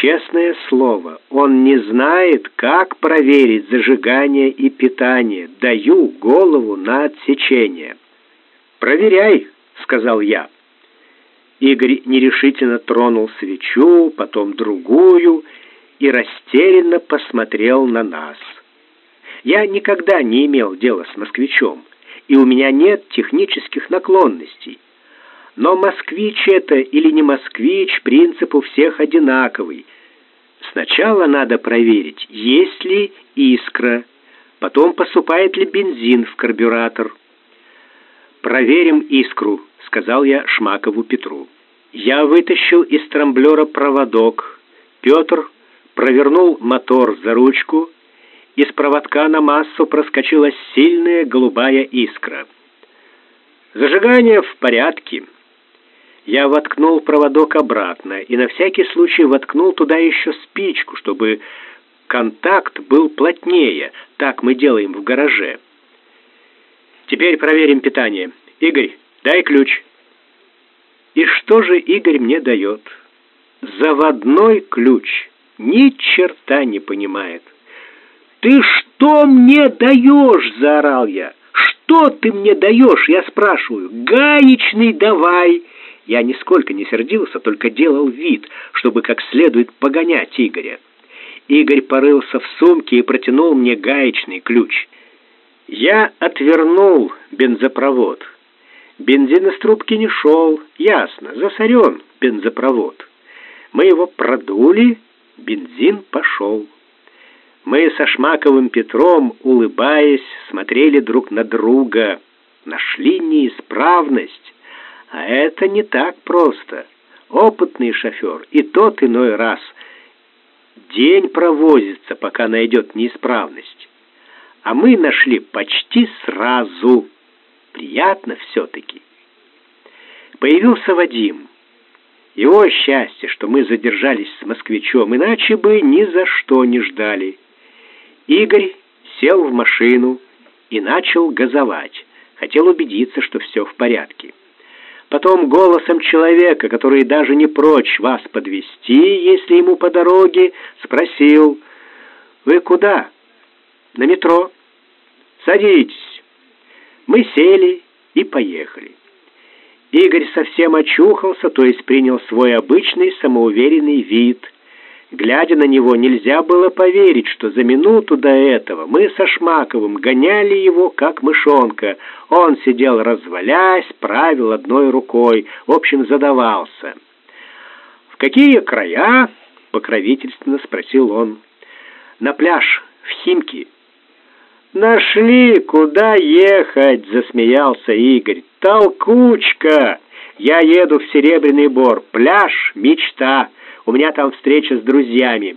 Честное слово, он не знает, как проверить зажигание и питание. Даю голову на отсечение. «Проверяй», — сказал я. Игорь нерешительно тронул свечу, потом другую и растерянно посмотрел на нас. Я никогда не имел дела с москвичом, и у меня нет технических наклонностей. Но москвич это или не москвич, принцип у всех одинаковый. Сначала надо проверить, есть ли искра, потом поступает ли бензин в карбюратор. «Проверим искру», — сказал я Шмакову Петру. Я вытащил из трамблера проводок. Петр провернул мотор за ручку. Из проводка на массу проскочила сильная голубая искра. «Зажигание в порядке», я воткнул проводок обратно и на всякий случай воткнул туда еще спичку, чтобы контакт был плотнее. Так мы делаем в гараже. Теперь проверим питание. Игорь, дай ключ. И что же Игорь мне дает? Заводной ключ. Ни черта не понимает. «Ты что мне даешь?» — заорал я. «Что ты мне даешь?» — я спрашиваю. «Гаечный давай!» Я нисколько не сердился, только делал вид, чтобы как следует погонять Игоря. Игорь порылся в сумке и протянул мне гаечный ключ. Я отвернул бензопровод. Бензин из трубки не шел, ясно, засорен бензопровод. Мы его продули, бензин пошел. Мы со Шмаковым Петром, улыбаясь, смотрели друг на друга, нашли неисправность. А это не так просто. Опытный шофер и тот иной раз день провозится, пока найдет неисправность. А мы нашли почти сразу. Приятно все-таки. Появился Вадим. Его счастье, что мы задержались с москвичом, иначе бы ни за что не ждали. Игорь сел в машину и начал газовать. Хотел убедиться, что все в порядке. Потом голосом человека, который даже не прочь вас подвести, если ему по дороге, спросил, «Вы куда?» «На метро». «Садитесь». Мы сели и поехали. Игорь совсем очухался, то есть принял свой обычный самоуверенный вид – Глядя на него, нельзя было поверить, что за минуту до этого мы со Шмаковым гоняли его, как мышонка. Он сидел развалясь, правил одной рукой, в общем, задавался. «В какие края?» — покровительственно спросил он. «На пляж, в Химки». «Нашли, куда ехать!» — засмеялся Игорь. «Толкучка! Я еду в Серебряный Бор. Пляж — мечта!» У меня там встреча с друзьями».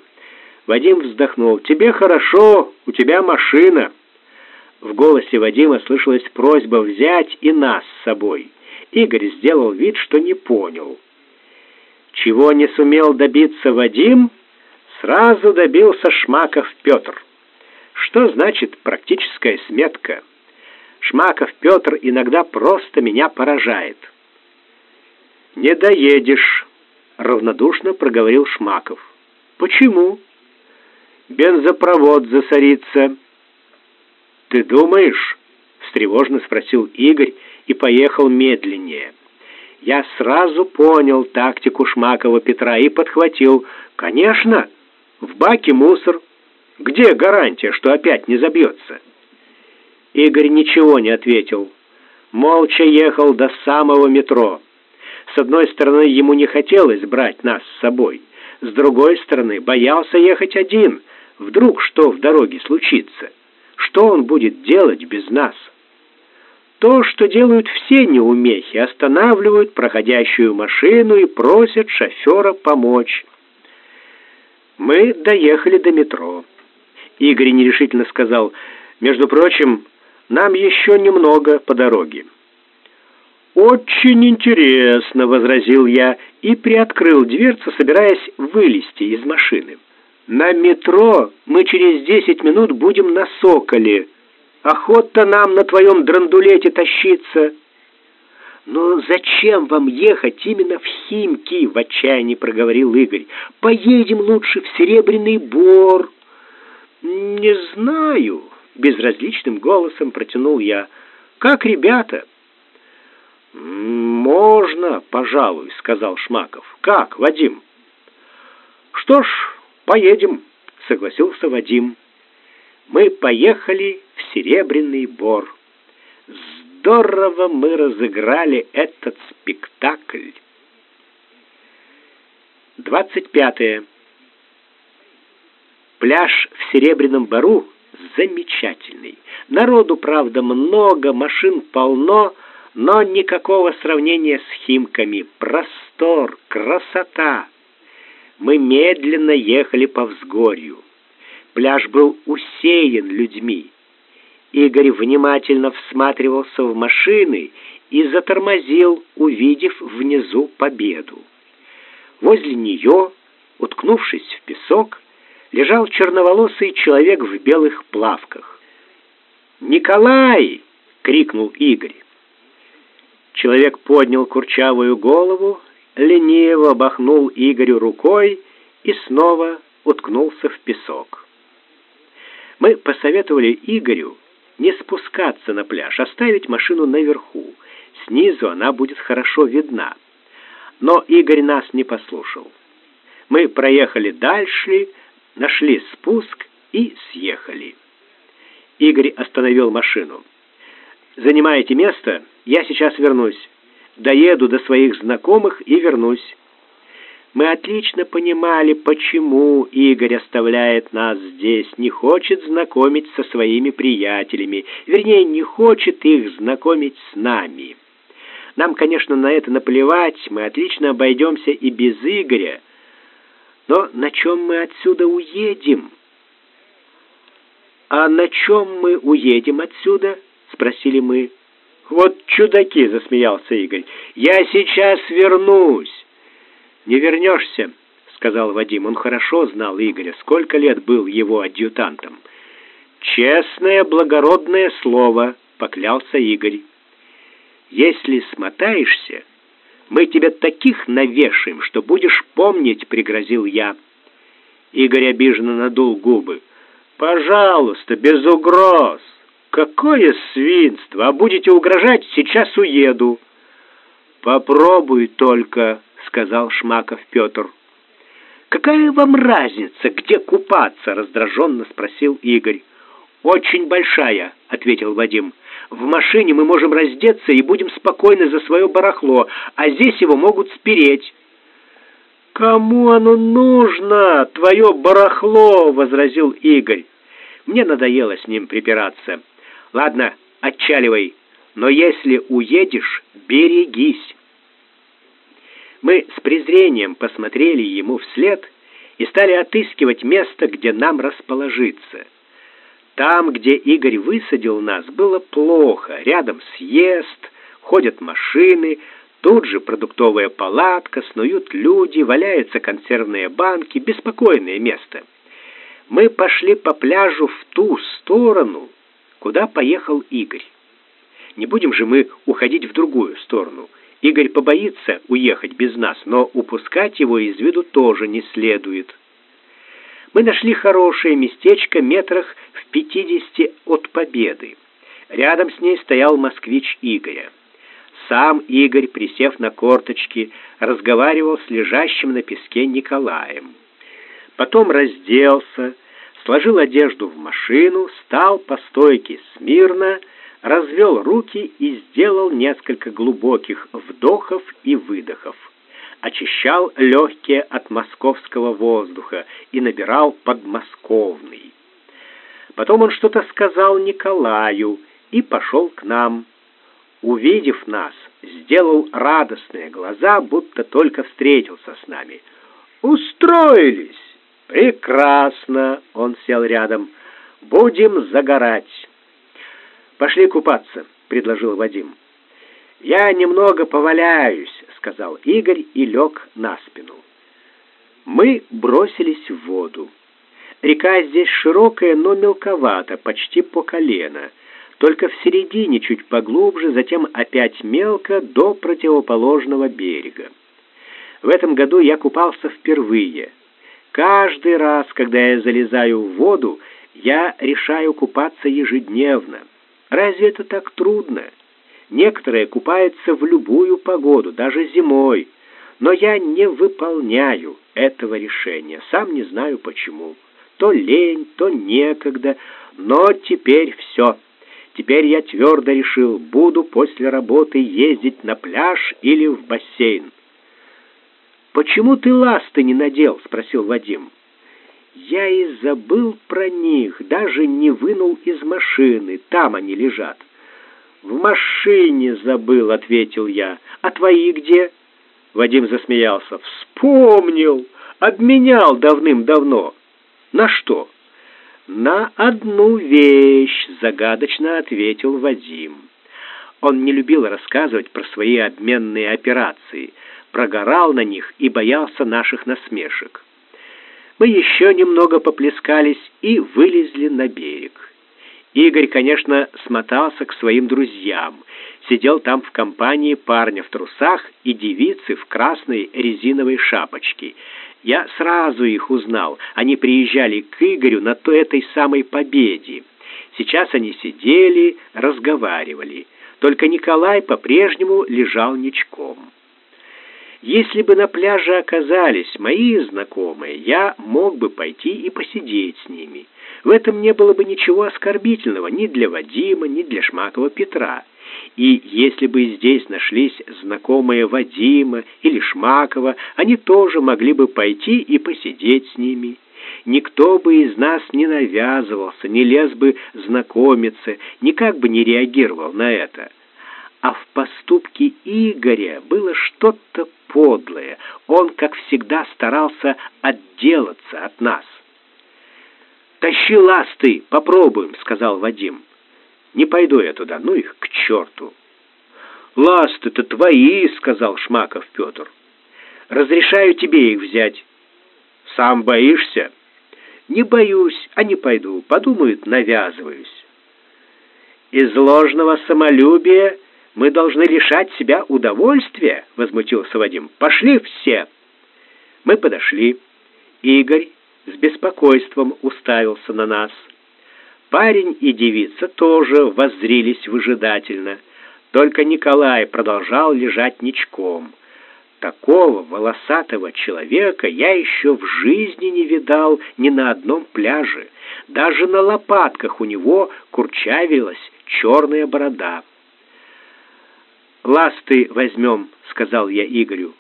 Вадим вздохнул. «Тебе хорошо, у тебя машина». В голосе Вадима слышалась просьба взять и нас с собой. Игорь сделал вид, что не понял. Чего не сумел добиться Вадим, сразу добился Шмаков Петр. Что значит практическая сметка? Шмаков Петр иногда просто меня поражает. «Не доедешь», равнодушно проговорил Шмаков. Почему? Бензопровод засорится. Ты думаешь? встревоженно спросил Игорь и поехал медленнее. Я сразу понял тактику Шмакова Петра и подхватил: "Конечно, в баке мусор. Где гарантия, что опять не забьется?» Игорь ничего не ответил. Молча ехал до самого метро. С одной стороны, ему не хотелось брать нас с собой. С другой стороны, боялся ехать один. Вдруг что в дороге случится? Что он будет делать без нас? То, что делают все неумехи, останавливают проходящую машину и просят шофера помочь. Мы доехали до метро. Игорь нерешительно сказал, «Между прочим, нам еще немного по дороге». «Очень интересно», — возразил я и приоткрыл дверцу, собираясь вылезти из машины. «На метро мы через десять минут будем на Соколе. Охота нам на твоем драндулете тащиться». «Но зачем вам ехать именно в Химки?» — в отчаянии проговорил Игорь. «Поедем лучше в Серебряный Бор». «Не знаю», — безразличным голосом протянул я. «Как ребята?» «Можно, пожалуй», — сказал Шмаков. «Как, Вадим?» «Что ж, поедем», — согласился Вадим. Мы поехали в Серебряный Бор. Здорово мы разыграли этот спектакль. 25. Пляж в Серебряном Бору замечательный. Народу, правда, много, машин полно, но никакого сравнения с Химками. Простор, красота. Мы медленно ехали по взгорью. Пляж был усеян людьми. Игорь внимательно всматривался в машины и затормозил, увидев внизу победу. Возле нее, уткнувшись в песок, лежал черноволосый человек в белых плавках. «Николай!» — крикнул Игорь. Человек поднял курчавую голову, лениво бахнул Игорю рукой и снова уткнулся в песок. Мы посоветовали Игорю не спускаться на пляж, оставить машину наверху. Снизу она будет хорошо видна. Но Игорь нас не послушал. Мы проехали дальше, нашли спуск и съехали. Игорь остановил машину. «Занимаете место? Я сейчас вернусь. Доеду до своих знакомых и вернусь». Мы отлично понимали, почему Игорь оставляет нас здесь, не хочет знакомить со своими приятелями, вернее, не хочет их знакомить с нами. Нам, конечно, на это наплевать, мы отлично обойдемся и без Игоря. Но на чем мы отсюда уедем? А на чем мы уедем отсюда? Спросили мы. Вот чудаки, засмеялся Игорь. Я сейчас вернусь. «Не вернешься», — сказал Вадим. Он хорошо знал Игоря, сколько лет был его адъютантом. «Честное, благородное слово», — поклялся Игорь. «Если смотаешься, мы тебе таких навешаем, что будешь помнить», — пригрозил я. Игорь обиженно надул губы. «Пожалуйста, без угроз. Какое свинство! А будете угрожать, сейчас уеду». «Попробуй только», — сказал Шмаков Петр. «Какая вам разница, где купаться?» — раздраженно спросил Игорь. «Очень большая», — ответил Вадим. «В машине мы можем раздеться и будем спокойны за свое барахло, а здесь его могут спереть». «Кому оно нужно, твое барахло?» — возразил Игорь. Мне надоело с ним припираться. «Ладно, отчаливай, но если уедешь, берегись». Мы с презрением посмотрели ему вслед и стали отыскивать место, где нам расположиться. Там, где Игорь высадил нас, было плохо. Рядом съезд, ходят машины, тут же продуктовая палатка, снуют люди, валяются консервные банки, беспокойное место. Мы пошли по пляжу в ту сторону, куда поехал Игорь. Не будем же мы уходить в другую сторону — Игорь побоится уехать без нас, но упускать его из виду тоже не следует. Мы нашли хорошее местечко метрах в пятидесяти от Победы. Рядом с ней стоял москвич Игоря. Сам Игорь, присев на корточки, разговаривал с лежащим на песке Николаем. Потом разделся, сложил одежду в машину, стал по стойке смирно, развел руки и сделал несколько глубоких вдохов и выдохов. Очищал легкие от московского воздуха и набирал подмосковный. Потом он что-то сказал Николаю и пошел к нам. Увидев нас, сделал радостные глаза, будто только встретился с нами. «Устроились!» «Прекрасно!» — он сел рядом. «Будем загорать!» «Пошли купаться», — предложил Вадим. «Я немного поваляюсь», — сказал Игорь и лег на спину. Мы бросились в воду. Река здесь широкая, но мелковата, почти по колено. только в середине чуть поглубже, затем опять мелко до противоположного берега. В этом году я купался впервые. Каждый раз, когда я залезаю в воду, я решаю купаться ежедневно. Разве это так трудно? Некоторые купаются в любую погоду, даже зимой. Но я не выполняю этого решения, сам не знаю почему. То лень, то некогда, но теперь все. Теперь я твердо решил, буду после работы ездить на пляж или в бассейн. «Почему ты ласты не надел?» — спросил Вадим. «Я и забыл про них, даже не вынул из машины, там они лежат». «В машине забыл», — ответил я. «А твои где?» Вадим засмеялся. «Вспомнил! Обменял давным-давно». «На что?» «На одну вещь», — загадочно ответил Вадим. Он не любил рассказывать про свои обменные операции, прогорал на них и боялся наших насмешек. Мы еще немного поплескались и вылезли на берег. Игорь, конечно, смотался к своим друзьям, сидел там в компании парня в трусах и девицы в красной резиновой шапочке. Я сразу их узнал. Они приезжали к Игорю на той этой самой победе. Сейчас они сидели, разговаривали. Только Николай по-прежнему лежал ничком. Если бы на пляже оказались мои знакомые, я мог бы пойти и посидеть с ними. В этом не было бы ничего оскорбительного ни для Вадима, ни для Шмакова Петра. И если бы здесь нашлись знакомые Вадима или Шмакова, они тоже могли бы пойти и посидеть с ними. Никто бы из нас не навязывался, не лез бы знакомиться, никак бы не реагировал на это а в поступке Игоря было что-то подлое. Он, как всегда, старался отделаться от нас. «Тащи ласты, попробуем», — сказал Вадим. «Не пойду я туда, ну их к черту». «Ласты-то твои», — сказал Шмаков Петр. «Разрешаю тебе их взять». «Сам боишься?» «Не боюсь, а не пойду. Подумают, навязываюсь». Из ложного самолюбия мы должны лишать себя удовольствия, возмутился Вадим. Пошли все. Мы подошли. Игорь с беспокойством уставился на нас. Парень и девица тоже воззрились выжидательно. Только Николай продолжал лежать ничком. Такого волосатого человека я еще в жизни не видал ни на одном пляже. Даже на лопатках у него курчавилась черная борода. «Ласты возьмем», — сказал я Игорю.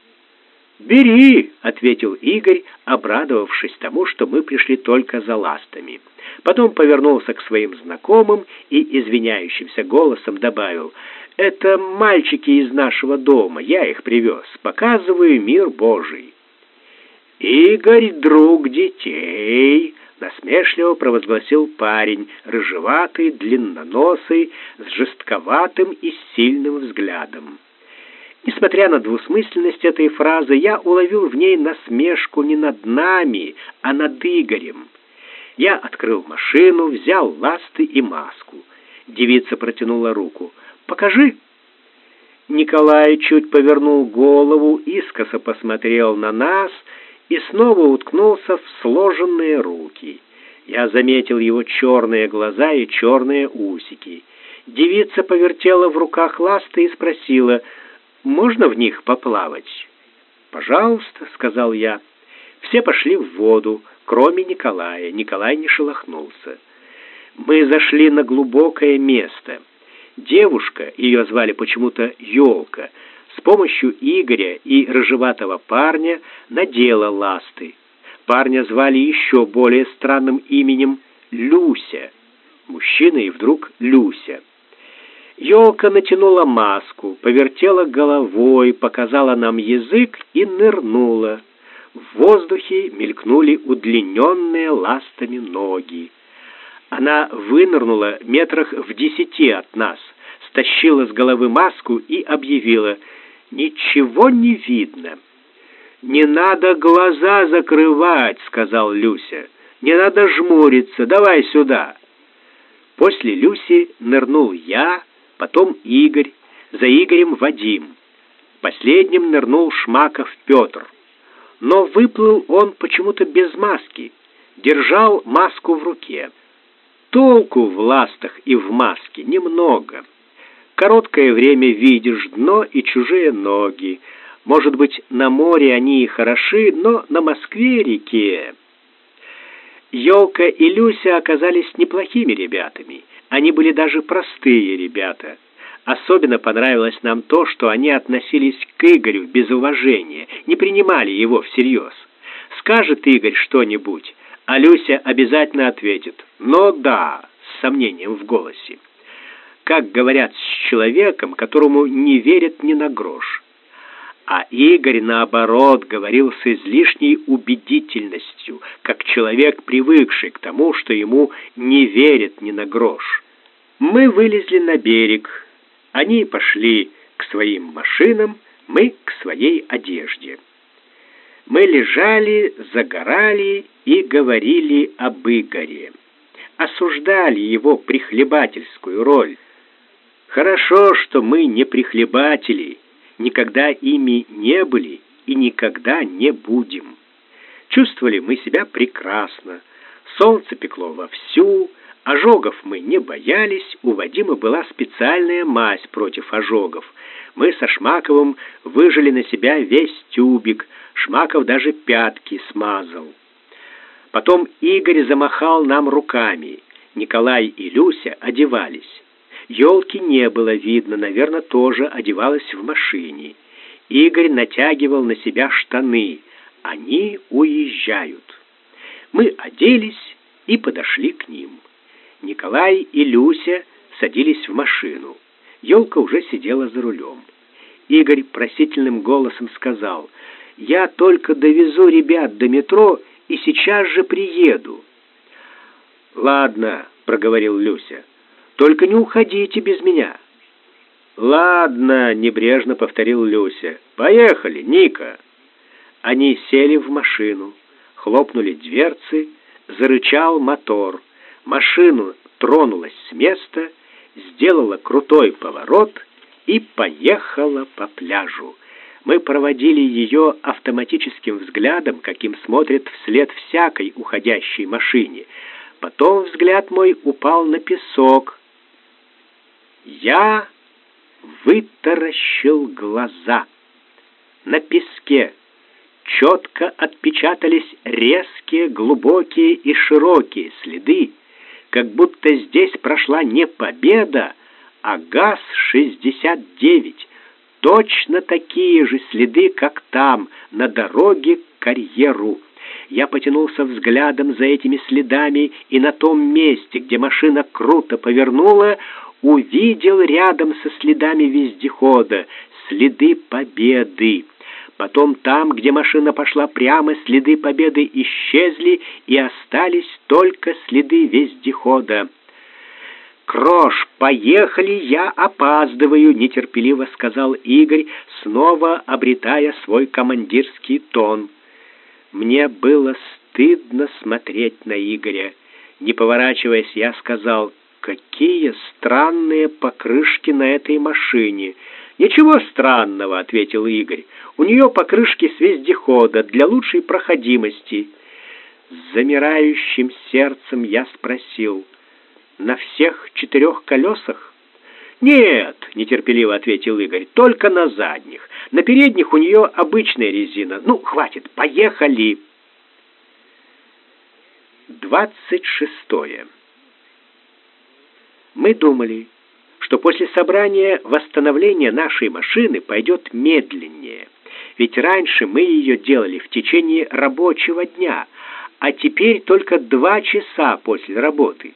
«Бери», — ответил Игорь, обрадовавшись тому, что мы пришли только за ластами. Потом повернулся к своим знакомым и извиняющимся голосом добавил, «Это мальчики из нашего дома, я их привез, показываю мир Божий». «Игорь — друг детей», насмешливо провозгласил парень, рыжеватый, длинноносый, с жестковатым и сильным взглядом. Несмотря на двусмысленность этой фразы, я уловил в ней насмешку не над нами, а над Игорем. Я открыл машину, взял ласты и маску. Девица протянула руку. «Покажи!» Николай чуть повернул голову, искоса посмотрел на нас — и снова уткнулся в сложенные руки. Я заметил его черные глаза и черные усики. Девица повертела в руках ласты и спросила, «Можно в них поплавать?» «Пожалуйста», — сказал я. Все пошли в воду, кроме Николая. Николай не шелохнулся. Мы зашли на глубокое место. Девушка, ее звали почему-то Елка, с помощью Игоря и рыжеватого парня надела ласты. Парня звали еще более странным именем Люся. Мужчина и вдруг Люся. Елка натянула маску, повертела головой, показала нам язык и нырнула. В воздухе мелькнули удлиненные ластами ноги. Она вынырнула метрах в десяти от нас, стащила с головы маску и объявила — ничего не видно. «Не надо глаза закрывать», — сказал Люся. «Не надо жмуриться. Давай сюда». После Люси нырнул я, потом Игорь, за Игорем Вадим. Последним нырнул Шмаков Петр. Но выплыл он почему-то без маски, держал маску в руке. Толку в ластах и в маске немного. Короткое время видишь дно и чужие ноги. Может быть, на море они и хороши, но на Москве-реке... Ёлка и Люся оказались неплохими ребятами. Они были даже простые ребята. Особенно понравилось нам то, что они относились к Игорю без уважения, не принимали его всерьез. Скажет Игорь что-нибудь, а Люся обязательно ответит «но да», с сомнением в голосе. Как говорят с человеком, которому не верят ни на грош. А Игорь, наоборот, говорил с излишней убедительностью, как человек, привыкший к тому, что ему не верят ни на грош. Мы вылезли на берег. Они пошли к своим машинам, мы к своей одежде. Мы лежали, загорали и говорили об Игоре. Осуждали его прихлебательскую роль. Хорошо, что мы не прихлебатели, никогда ими не были и никогда не будем. Чувствовали мы себя прекрасно. Солнце пекло вовсю, ожогов мы не боялись, у Вадима была специальная мазь против ожогов. Мы со Шмаковым выжили на себя весь тюбик, Шмаков даже пятки смазал. Потом Игорь замахал нам руками. Николай и Люся одевались. Елки не было видно, наверное, тоже одевалась в машине. Игорь натягивал на себя штаны. Они уезжают. Мы оделись и подошли к ним. Николай и Люся садились в машину. Елка уже сидела за рулем. Игорь просительным голосом сказал, «Я только довезу ребят до метро и сейчас же приеду». «Ладно», — проговорил Люся, только не уходите без меня». «Ладно», — небрежно повторил Люся. «Поехали, Ника». Они сели в машину, хлопнули дверцы, зарычал мотор. Машину тронулась с места, сделала крутой поворот и поехала по пляжу. Мы проводили ее автоматическим взглядом, каким смотрят вслед всякой уходящей машине. Потом взгляд мой упал на песок, я вытаращил глаза. На песке четко отпечатались резкие, глубокие и широкие следы, как будто здесь прошла не победа, а ГАЗ-69. Точно такие же следы, как там, на дороге к карьеру. Я потянулся взглядом за этими следами, и на том месте, где машина круто повернула, увидел рядом со следами вездехода следы победы. Потом там, где машина пошла прямо, следы победы исчезли, и остались только следы вездехода. «Крош, поехали, я опаздываю», — нетерпеливо сказал Игорь, снова обретая свой командирский тон. Мне было стыдно смотреть на Игоря. Не поворачиваясь, я сказал, Какие странные покрышки на этой машине. Ничего странного, ответил Игорь. У нее покрышки с вездехода для лучшей проходимости. С замирающим сердцем я спросил: "На всех четырех колесах?» «Нет», — нетерпеливо ответил Игорь, — «только на задних. На передних у нее обычная резина. Ну, хватит, поехали». Двадцать шестое. Мы думали, что после собрания восстановление нашей машины пойдет медленнее, ведь раньше мы ее делали в течение рабочего дня, а теперь только два часа после работы.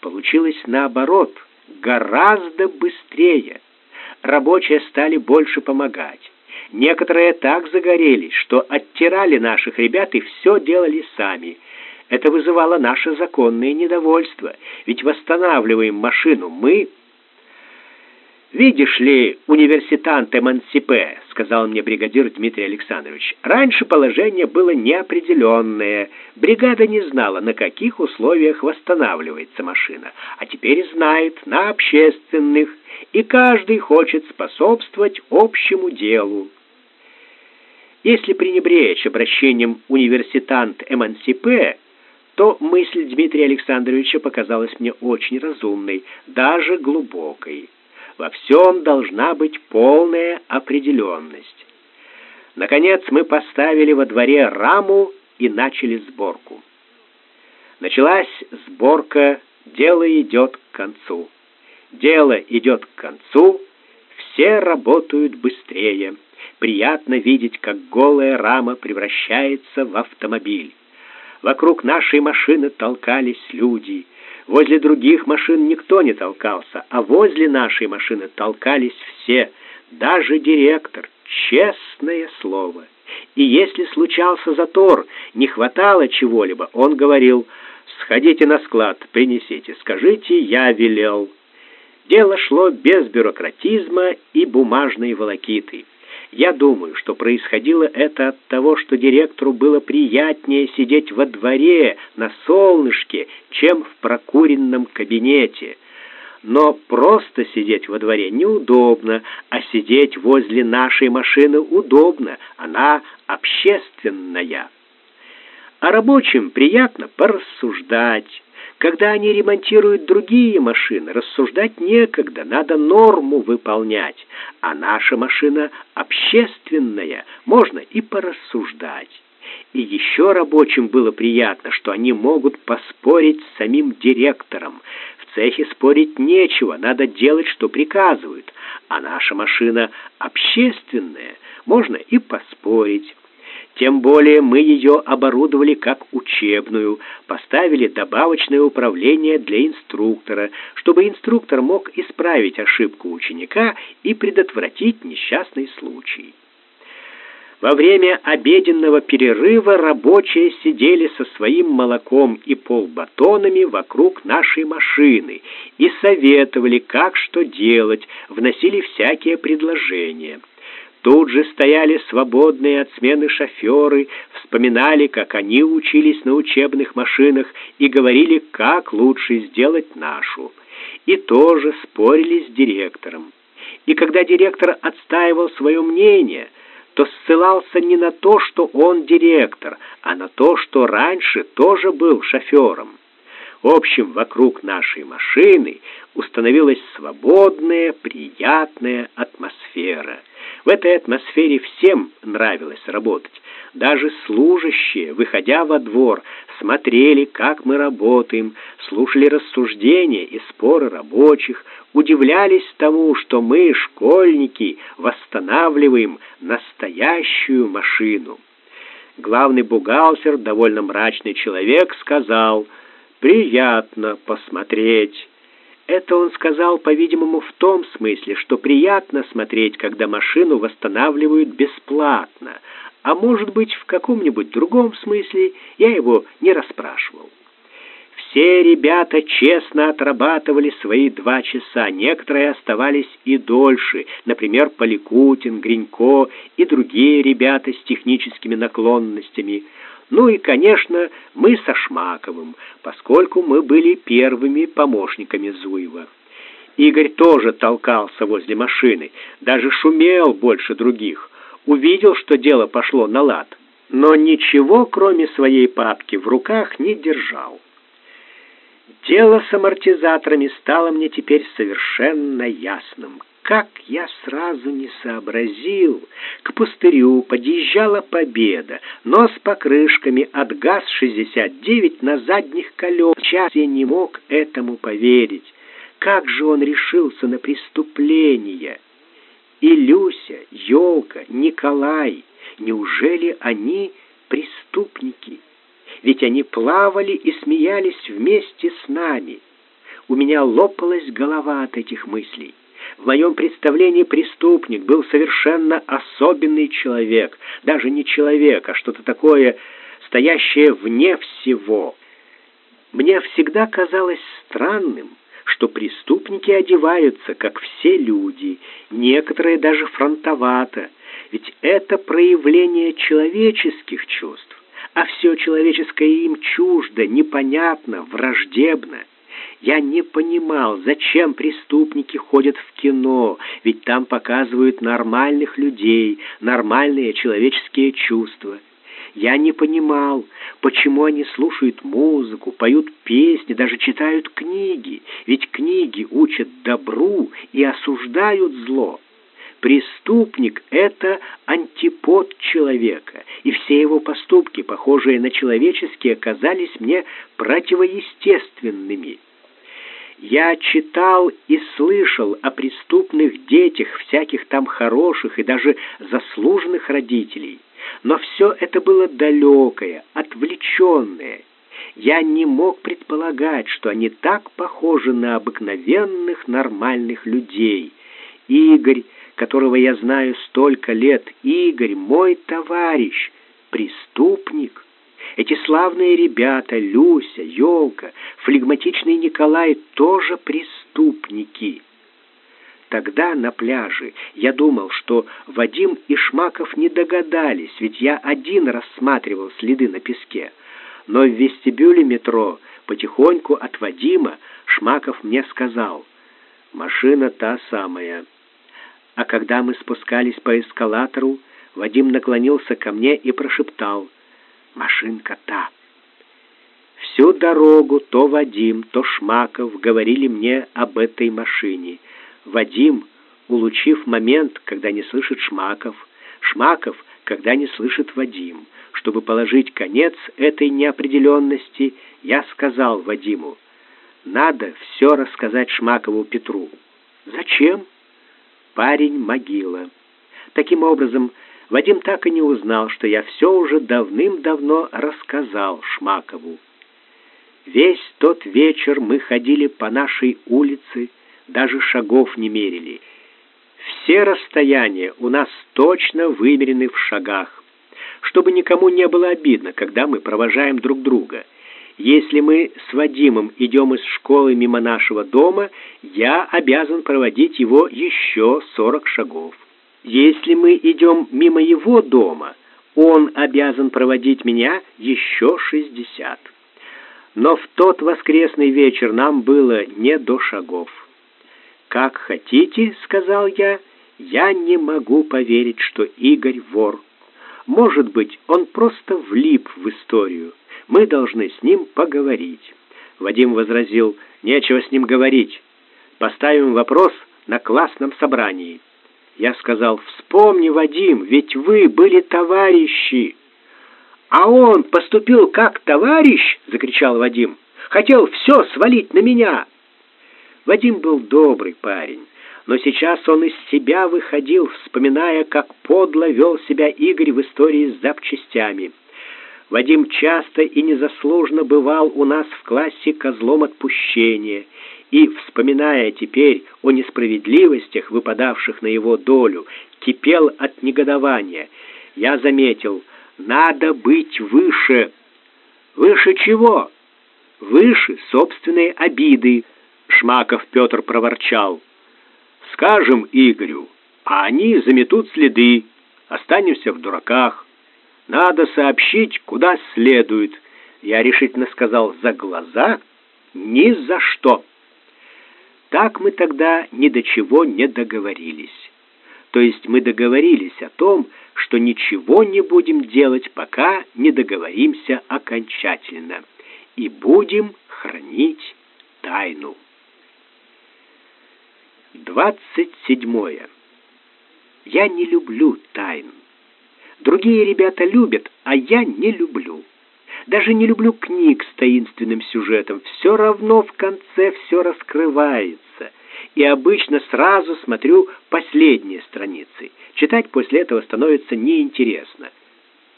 Получилось наоборот, гораздо быстрее. Рабочие стали больше помогать. Некоторые так загорелись, что оттирали наших ребят и все делали сами – это вызывало наше законное недовольство, ведь восстанавливаем машину мы. «Видишь ли, университант Эмансипе», — сказал мне бригадир Дмитрий Александрович, «раньше положение было неопределенное. Бригада не знала, на каких условиях восстанавливается машина, а теперь знает, на общественных, и каждый хочет способствовать общему делу. Если пренебречь обращением университант Эмансипе, то мысль Дмитрия Александровича показалась мне очень разумной, даже глубокой. Во всем должна быть полная определенность. Наконец мы поставили во дворе раму и начали сборку. Началась сборка, дело идет к концу. Дело идет к концу, все работают быстрее. Приятно видеть, как голая рама превращается в автомобиль. Вокруг нашей машины толкались люди — Возле других машин никто не толкался, а возле нашей машины толкались все, даже директор, честное слово. И если случался затор, не хватало чего-либо, он говорил, «Сходите на склад, принесите, скажите, я велел». Дело шло без бюрократизма и бумажной волокиты. Я думаю, что происходило это от того, что директору было приятнее сидеть во дворе на солнышке, чем в прокуренном кабинете. Но просто сидеть во дворе неудобно, а сидеть возле нашей машины удобно, она общественная. А рабочим приятно порассуждать, когда они ремонтируют другие машины, рассуждать некогда, надо норму выполнять. А наша машина общественная, можно и порассуждать. И еще рабочим было приятно, что они могут поспорить с самим директором. В цехе спорить нечего, надо делать, что приказывают. А наша машина общественная, можно и поспорить. Тем более мы ее оборудовали как учебную, поставили добавочное управление для инструктора, чтобы инструктор мог исправить ошибку ученика и предотвратить несчастный случай. Во время обеденного перерыва рабочие сидели со своим молоком и полбатонами вокруг нашей машины и советовали, как что делать, вносили всякие предложения. Тут же стояли свободные от смены шоферы, вспоминали, как они учились на учебных машинах и говорили, как лучше сделать нашу. И тоже спорили с директором. И когда директор отстаивал свое мнение, то ссылался не на то, что он директор, а на то, что раньше тоже был шофером. В общем, вокруг нашей машины установилась свободная, приятная атмосфера. В этой атмосфере всем нравилось работать. Даже служащие, выходя во двор, смотрели, как мы работаем, слушали рассуждения и споры рабочих, удивлялись тому, что мы, школьники, восстанавливаем настоящую машину. Главный бухгалтер, довольно мрачный человек, сказал «Приятно посмотреть». Это он сказал, по-видимому, в том смысле, что приятно смотреть, когда машину восстанавливают бесплатно, а может быть, в каком-нибудь другом смысле я его не расспрашивал. Все ребята честно отрабатывали свои два часа, некоторые оставались и дольше, например, Поликутин, Гринько и другие ребята с техническими наклонностями – ну и, конечно, мы со Шмаковым, поскольку мы были первыми помощниками Зуева. Игорь тоже толкался возле машины, даже шумел больше других. Увидел, что дело пошло на лад, но ничего, кроме своей папки, в руках не держал. Дело с амортизаторами стало мне теперь совершенно ясным. Как я сразу не сообразил. К пустырю подъезжала Победа, но с покрышками от ГАЗ-69 на задних колесах. Я не мог этому поверить. Как же он решился на преступление? И Люся, Ёлка, Николай, неужели они преступники? Ведь они плавали и смеялись вместе с нами. У меня лопалась голова от этих мыслей. В моем представлении преступник был совершенно особенный человек, даже не человек, а что-то такое, стоящее вне всего. Мне всегда казалось странным, что преступники одеваются, как все люди, некоторые даже фронтовато, ведь это проявление человеческих чувств, а все человеческое им чуждо, непонятно, враждебно. Я не понимал, зачем преступники ходят в кино, ведь там показывают нормальных людей, нормальные человеческие чувства. Я не понимал, почему они слушают музыку, поют песни, даже читают книги, ведь книги учат добру и осуждают зло. Преступник — это антипод человека, и все его поступки, похожие на человеческие, казались мне противоестественными. Я читал и слышал о преступных детях всяких там хороших и даже заслуженных родителей, но все это было далекое, отвлеченное. Я не мог предполагать, что они так похожи на обыкновенных нормальных людей. Игорь которого я знаю столько лет, Игорь, мой товарищ, преступник. Эти славные ребята, Люся, Ёлка, флегматичный Николай тоже преступники. Тогда на пляже я думал, что Вадим и Шмаков не догадались, ведь я один рассматривал следы на песке. Но в вестибюле метро потихоньку от Вадима Шмаков мне сказал, «Машина та самая» а когда мы спускались по эскалатору, Вадим наклонился ко мне и прошептал «Машинка та». Всю дорогу то Вадим, то Шмаков говорили мне об этой машине. Вадим, улучив момент, когда не слышит Шмаков, Шмаков, когда не слышит Вадим. Чтобы положить конец этой неопределенности, я сказал Вадиму, надо все рассказать Шмакову Петру. Зачем? парень могила. Таким образом, Вадим так и не узнал, что я все уже давным-давно рассказал Шмакову. Весь тот вечер мы ходили по нашей улице, даже шагов не мерили. Все расстояния у нас точно вымерены в шагах, чтобы никому не было обидно, когда мы провожаем друг друга — если мы с Вадимом идем из школы мимо нашего дома, я обязан проводить его еще сорок шагов. Если мы идем мимо его дома, он обязан проводить меня еще шестьдесят. Но в тот воскресный вечер нам было не до шагов. «Как хотите», — сказал я, — «я не могу поверить, что Игорь вор. Может быть, он просто влип в историю. Мы должны с ним поговорить. Вадим возразил, нечего с ним говорить. Поставим вопрос на классном собрании. Я сказал, вспомни, Вадим, ведь вы были товарищи. А он поступил как товарищ, закричал Вадим. Хотел все свалить на меня. Вадим был добрый парень, но сейчас он из себя выходил, вспоминая, как подло вел себя Игорь в истории с запчастями. Вадим часто и незаслуженно бывал у нас в классе козлом отпущения, и, вспоминая теперь о несправедливостях, выпадавших на его долю, кипел от негодования. Я заметил, надо быть выше. Выше чего? Выше собственной обиды, Шмаков Петр проворчал. Скажем Игорю, а они заметут следы, останемся в дураках. Надо сообщить, куда следует. Я решительно сказал, за глаза ни за что. Так мы тогда ни до чего не договорились. То есть мы договорились о том, что ничего не будем делать, пока не договоримся окончательно, и будем хранить тайну. Двадцать седьмое. Я не люблю тайн. Другие ребята любят, а я не люблю. Даже не люблю книг с таинственным сюжетом. Все равно в конце все раскрывается. И обычно сразу смотрю последние страницы. Читать после этого становится неинтересно.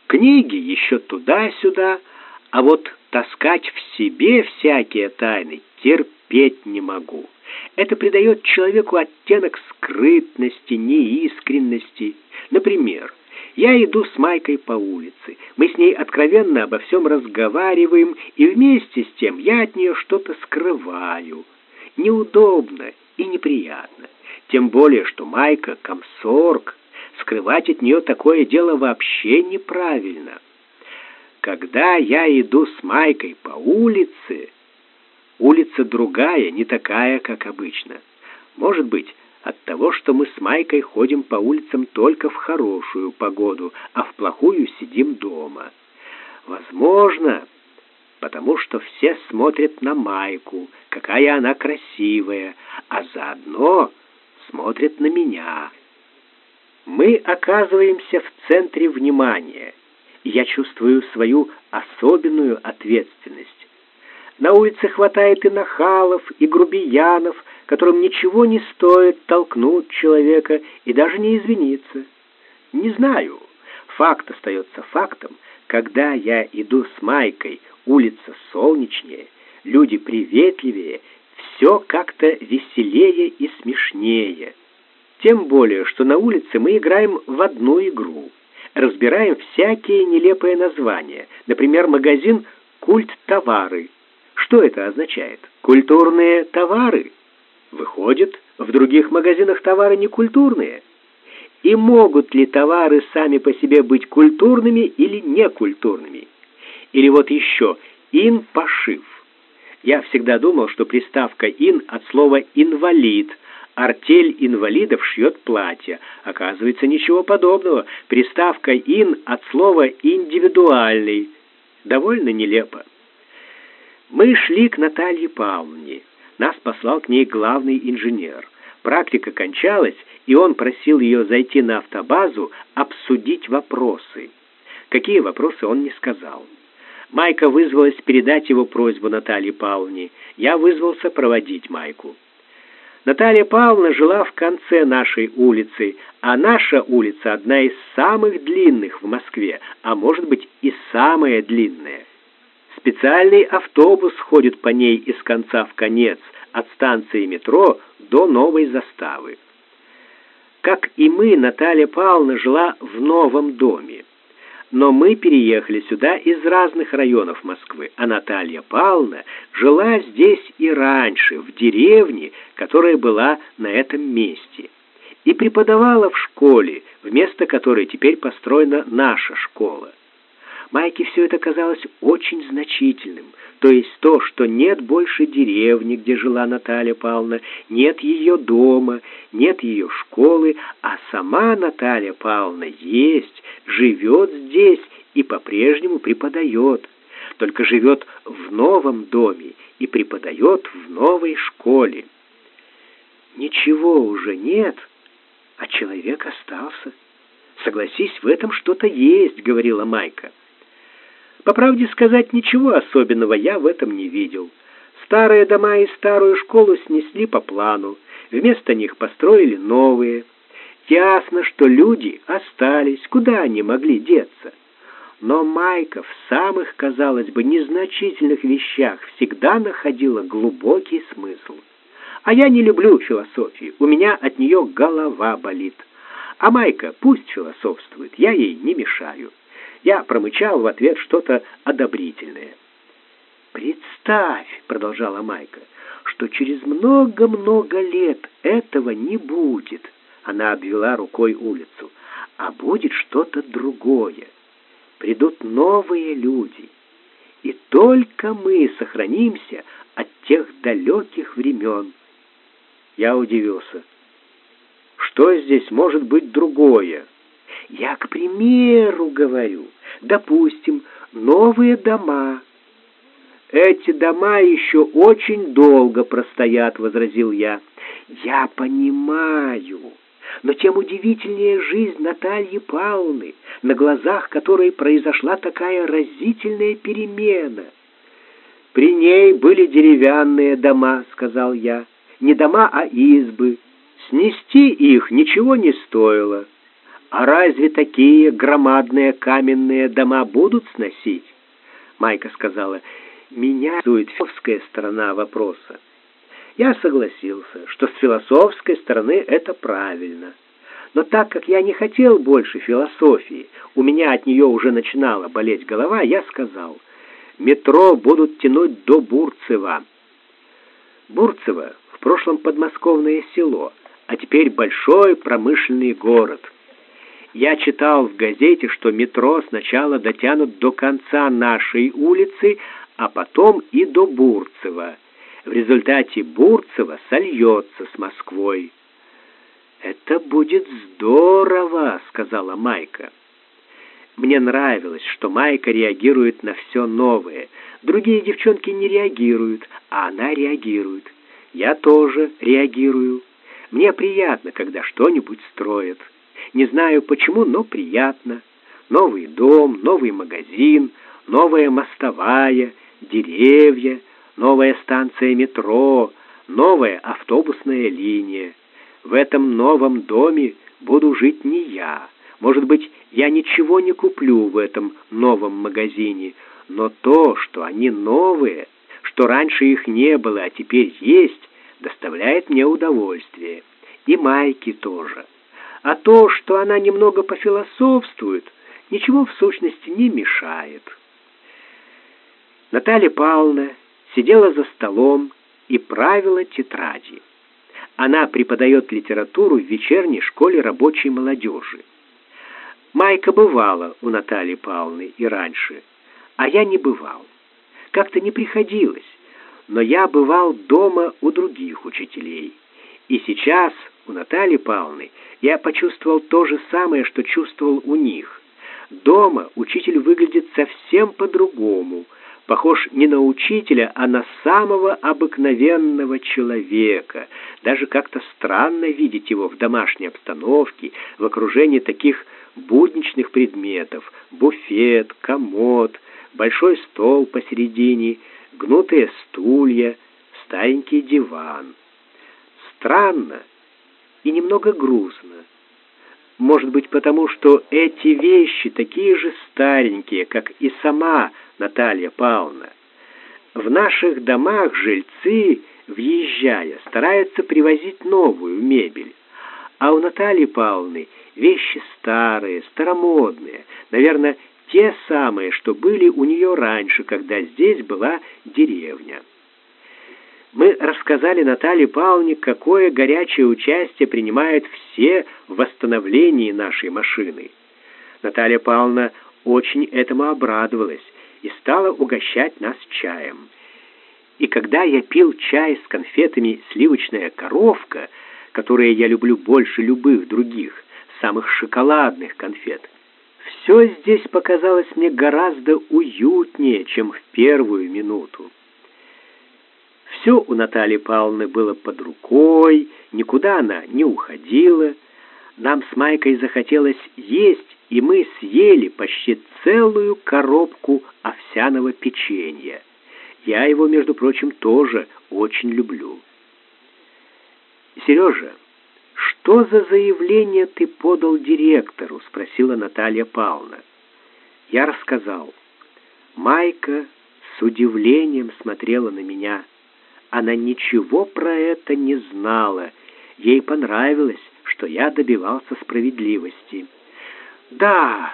Книги еще туда-сюда, а вот таскать в себе всякие тайны терпеть не могу. Это придает человеку оттенок скрытности, неискренности. Например, я иду с Майкой по улице. Мы с ней откровенно обо всем разговариваем, и вместе с тем я от нее что-то скрываю. неудобно и неприятно. Тем более, что Майка — комсорг. Скрывать от нее такое дело вообще неправильно. Когда я иду с Майкой по улице, улица другая, не такая, как обычно. Может быть, от того, что мы с Майкой ходим по улицам только в хорошую погоду, а в плохую сидим дома. Возможно, потому что все смотрят на Майку, какая она красивая, а заодно смотрят на меня. Мы оказываемся в центре внимания, и я чувствую свою особенную ответственность. На улице хватает и нахалов, и грубиянов, которым ничего не стоит толкнуть человека и даже не извиниться. Не знаю, факт остается фактом. Когда я иду с Майкой, улица солнечнее, люди приветливее, все как-то веселее и смешнее. Тем более, что на улице мы играем в одну игру. Разбираем всякие нелепые названия. Например, магазин «Культ товары». Что это означает? Культурные товары. Выходит, в других магазинах товары не культурные. И могут ли товары сами по себе быть культурными или некультурными? Или вот еще «ин-пошив». Я всегда думал, что приставка «ин» от слова «инвалид», артель инвалидов шьет платья. Оказывается, ничего подобного. Приставка «ин» от слова «индивидуальный». Довольно нелепо. Мы шли к Наталье Павловне. Нас послал к ней главный инженер. Практика кончалась, и он просил ее зайти на автобазу, обсудить вопросы. Какие вопросы он не сказал. Майка вызвалась передать его просьбу Наталье Павловне. Я вызвался проводить Майку. Наталья Павловна жила в конце нашей улицы, а наша улица одна из самых длинных в Москве, а может быть и самая длинная. Специальный автобус ходит по ней из конца в конец, от станции метро до новой заставы. Как и мы, Наталья Павловна жила в новом доме но мы переехали сюда из разных районов Москвы, а Наталья Павловна жила здесь и раньше, в деревне, которая была на этом месте, и преподавала в школе, вместо которой теперь построена наша школа. Майке все это казалось очень значительным, то есть то, что нет больше деревни, где жила Наталья Павловна, нет ее дома, нет ее школы, а сама Наталья Павловна есть, живет здесь и по-прежнему преподает, только живет в новом доме и преподает в новой школе. Ничего уже нет, а человек остался. Согласись, в этом что-то есть, говорила Майка. По правде сказать, ничего особенного я в этом не видел. Старые дома и старую школу снесли по плану, вместо них построили новые. Ясно, что люди остались, куда они могли деться. Но Майка в самых, казалось бы, незначительных вещах всегда находила глубокий смысл. А я не люблю философию, у меня от нее голова болит. А Майка пусть философствует, я ей не мешаю. Я промычал в ответ что-то одобрительное. «Представь», — продолжала Майка, — «что через много-много лет этого не будет». Она обвела рукой улицу. «А будет что-то другое. Придут новые люди. И только мы сохранимся от тех далеких времен». Я удивился. «Что здесь может быть другое?» Я, к примеру, говорю, допустим, новые дома. Эти дома еще очень долго простоят, возразил я. Я понимаю, но тем удивительнее жизнь Натальи Павловны, на глазах которой произошла такая разительная перемена. При ней были деревянные дома, сказал я, не дома, а избы. Снести их ничего не стоило. А разве такие громадные каменные дома будут сносить? Майка сказала, меня интересует философская сторона вопроса. Я согласился, что с философской стороны это правильно. Но так как я не хотел больше философии, у меня от нее уже начинала болеть голова, я сказал, метро будут тянуть до Бурцева. Бурцево в прошлом подмосковное село, а теперь большой промышленный город. Я читал в газете, что метро сначала дотянут до конца нашей улицы, а потом и до Бурцева. В результате Бурцева сольется с Москвой. «Это будет здорово», — сказала Майка. Мне нравилось, что Майка реагирует на все новое. Другие девчонки не реагируют, а она реагирует. Я тоже реагирую. Мне приятно, когда что-нибудь строят. Не знаю почему, но приятно. Новый дом, новый магазин, новая мостовая, деревья, новая станция метро, новая автобусная линия. В этом новом доме буду жить не я. Может быть, я ничего не куплю в этом новом магазине, но то, что они новые, что раньше их не было, а теперь есть, доставляет мне удовольствие. И Майке тоже. А то, что она немного пофилософствует, ничего в сущности не мешает. Наталья Павловна сидела за столом и правила тетради. Она преподает литературу в вечерней школе рабочей молодежи. Майка бывала у Натальи Павловны и раньше, а я не бывал. Как-то не приходилось, но я бывал дома у других учителей. И сейчас у Натальи Павловны я почувствовал то же самое, что чувствовал у них. Дома учитель выглядит совсем по-другому – похож не на учителя, а на самого обыкновенного человека. Даже как-то странно видеть его в домашней обстановке, в окружении таких будничных предметов: буфет, комод, большой стол посередине, гнутые стулья, старенький диван. Странно и немного грустно. Может быть, потому что эти вещи такие же старенькие, как и сама Наталья Павловна. В наших домах жильцы, въезжая, стараются привозить новую мебель. А у Натальи Павловны вещи старые, старомодные, наверное, те самые, что были у нее раньше, когда здесь была деревня. Мы рассказали Наталье Павловне, какое горячее участие принимают все в восстановлении нашей машины. Наталья Павловна очень этому обрадовалась и стала угощать нас чаем. И когда я пил чай с конфетами «Сливочная коровка», которые я люблю больше любых других, самых шоколадных конфет, все здесь показалось мне гораздо уютнее, чем в первую минуту. Все у Натальи Павловны было под рукой, никуда она не уходила. Нам с Майкой захотелось есть, и мы съели почти целую коробку овсяного печенья. Я его, между прочим, тоже очень люблю. Сережа, что за заявление ты подал директору? спросила Наталья Павловна. Я рассказал. Майка с удивлением смотрела на меня. Она ничего про это не знала. Ей понравилось, что я добивался справедливости. «Да,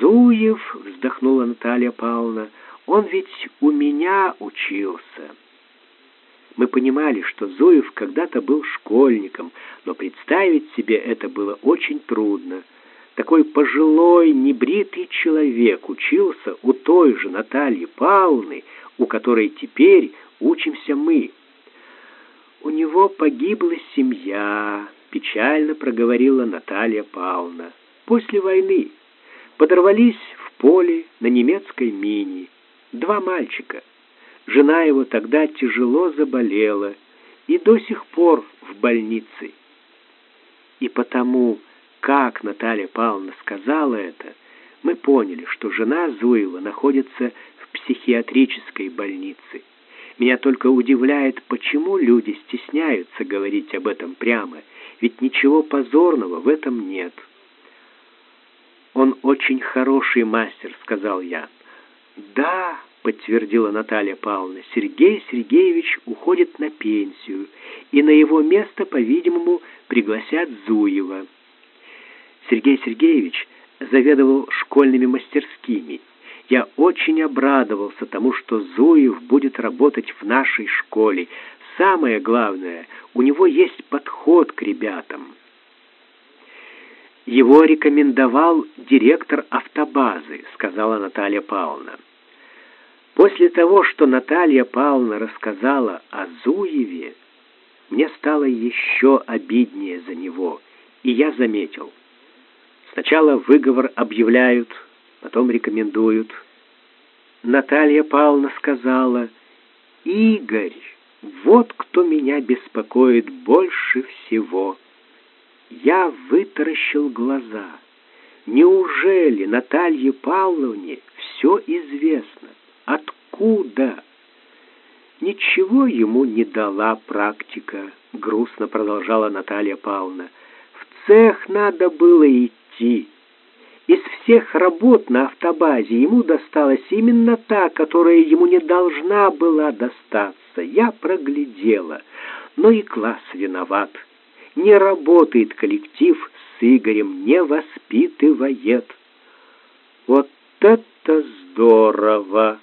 Зуев», — вздохнула Наталья Павловна, — «он ведь у меня учился». Мы понимали, что Зуев когда-то был школьником, но представить себе это было очень трудно. Такой пожилой, небритый человек учился у той же Натальи Павловны, у которой теперь учимся мы. У него погибла семья, печально проговорила Наталья Павловна после войны. Подорвались в поле на немецкой мине. Два мальчика. Жена его тогда тяжело заболела и до сих пор в больнице. И потому, как Наталья Павловна сказала это, мы поняли, что жена Зуева находится в психиатрической больнице. Меня только удивляет, почему люди стесняются говорить об этом прямо, ведь ничего позорного в этом нет. Он очень хороший мастер, сказал я. Да, подтвердила Наталья Павловна. Сергей Сергеевич уходит на пенсию, и на его место, по-видимому, пригласят Зуева. Сергей Сергеевич заведовал школьными мастерскими. Я очень обрадовался тому, что Зуев будет работать в нашей школе. самое главное, у него есть подход к ребятам. Его рекомендовал директор автобазы, сказала Наталья Павловна. После того, что Наталья Павловна рассказала о Зуеве, мне стало еще обиднее за него, и я заметил. Сначала выговор объявляют, потом рекомендуют. Наталья Павловна сказала, «Игорь, вот кто меня беспокоит больше всего». Я вытаращил глаза. Неужели Наталье Павловне все известно? Откуда? Ничего ему не дала практика, грустно продолжала Наталья Павловна. В цех надо было идти. Из всех работ на автобазе ему досталась именно та, которая ему не должна была достаться. Я проглядела, но и класс виноват не работает коллектив с Игорем, не воспитывает. Вот это здорово!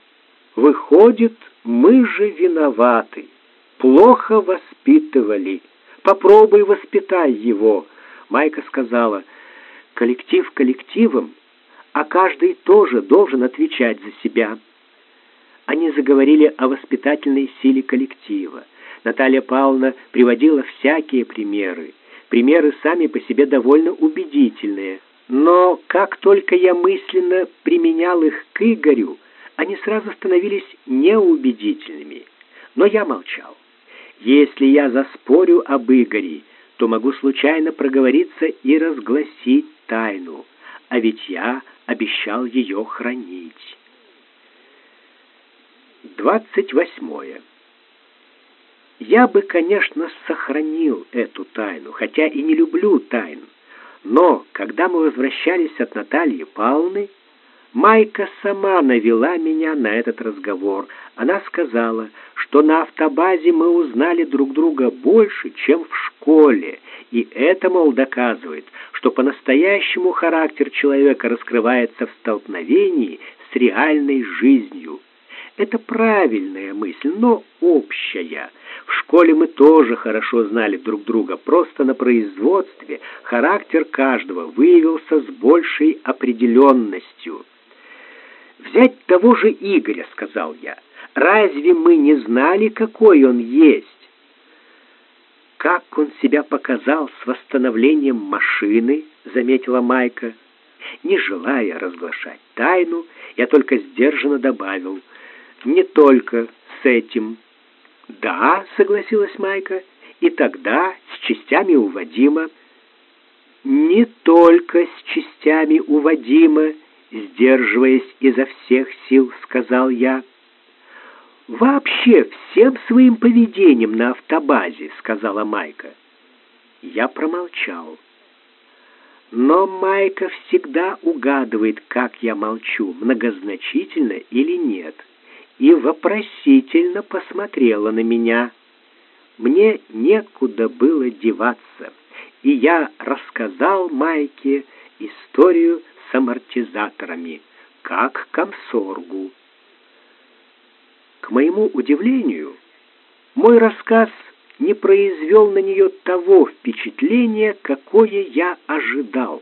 Выходит, мы же виноваты, плохо воспитывали. Попробуй воспитай его. Майка сказала, коллектив коллективом, а каждый тоже должен отвечать за себя. Они заговорили о воспитательной силе коллектива. Наталья Павловна приводила всякие примеры. Примеры сами по себе довольно убедительные. Но как только я мысленно применял их к Игорю, они сразу становились неубедительными. Но я молчал. Если я заспорю об Игоре, то могу случайно проговориться и разгласить тайну, а ведь я обещал ее хранить. Двадцать восьмое. Я бы, конечно, сохранил эту тайну, хотя и не люблю тайн. Но, когда мы возвращались от Натальи Павловны, Майка сама навела меня на этот разговор. Она сказала, что на автобазе мы узнали друг друга больше, чем в школе, и это, мол, доказывает, что по-настоящему характер человека раскрывается в столкновении с реальной жизнью. Это правильная мысль, но общая – в школе мы тоже хорошо знали друг друга, просто на производстве характер каждого выявился с большей определенностью. «Взять того же Игоря», — сказал я. «Разве мы не знали, какой он есть?» «Как он себя показал с восстановлением машины», — заметила Майка. Не желая разглашать тайну, я только сдержанно добавил, «Не только с этим». «Да», — согласилась Майка, — «и тогда с частями у Вадима». «Не только с частями у Вадима», — сдерживаясь изо всех сил, сказал я. «Вообще всем своим поведением на автобазе», — сказала Майка. Я промолчал. Но Майка всегда угадывает, как я молчу, многозначительно или нет и вопросительно посмотрела на меня. Мне некуда было деваться, и я рассказал Майке историю с амортизаторами, как комсоргу. К моему удивлению, мой рассказ не произвел на нее того впечатления, какое я ожидал.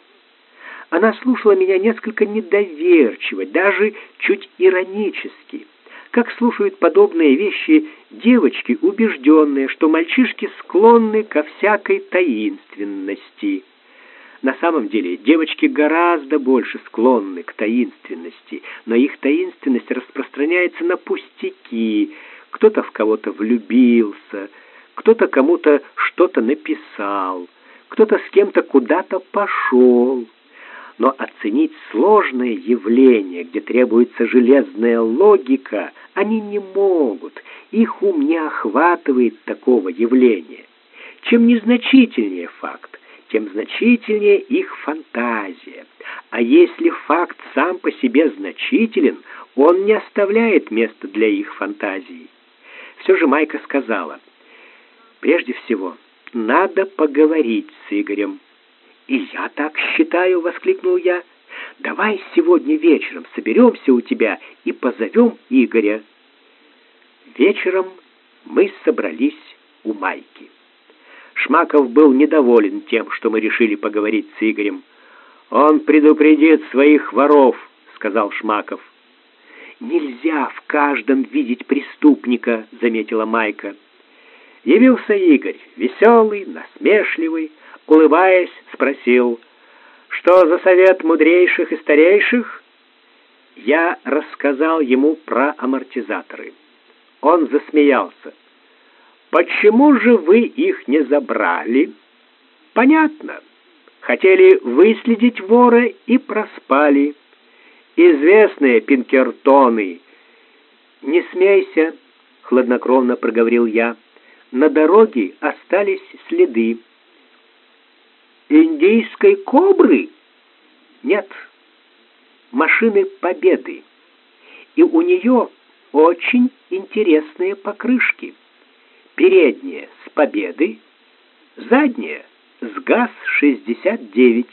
Она слушала меня несколько недоверчиво, даже чуть иронически как слушают подобные вещи девочки, убежденные, что мальчишки склонны ко всякой таинственности. На самом деле девочки гораздо больше склонны к таинственности, но их таинственность распространяется на пустяки. Кто-то в кого-то влюбился, кто-то кому-то что-то написал, кто-то с кем-то куда-то пошел но оценить сложное явление, где требуется железная логика, они не могут. Их ум не охватывает такого явления. Чем незначительнее факт, тем значительнее их фантазия. А если факт сам по себе значителен, он не оставляет места для их фантазии. Все же Майка сказала, прежде всего, надо поговорить с Игорем. «И я так считаю!» — воскликнул я. «Давай сегодня вечером соберемся у тебя и позовем Игоря». Вечером мы собрались у Майки. Шмаков был недоволен тем, что мы решили поговорить с Игорем. «Он предупредит своих воров», — сказал Шмаков. «Нельзя в каждом видеть преступника», — заметила Майка. Явился Игорь, веселый, насмешливый, улыбаясь, спросил, «Что за совет мудрейших и старейших?» Я рассказал ему про амортизаторы. Он засмеялся. «Почему же вы их не забрали?» «Понятно. Хотели выследить вора и проспали. Известные пинкертоны». «Не смейся», — хладнокровно проговорил я. «На дороге остались следы». «Индийской кобры?» «Нет, машины Победы. И у нее очень интересные покрышки» передняя с Победы, задняя с ГАЗ-69.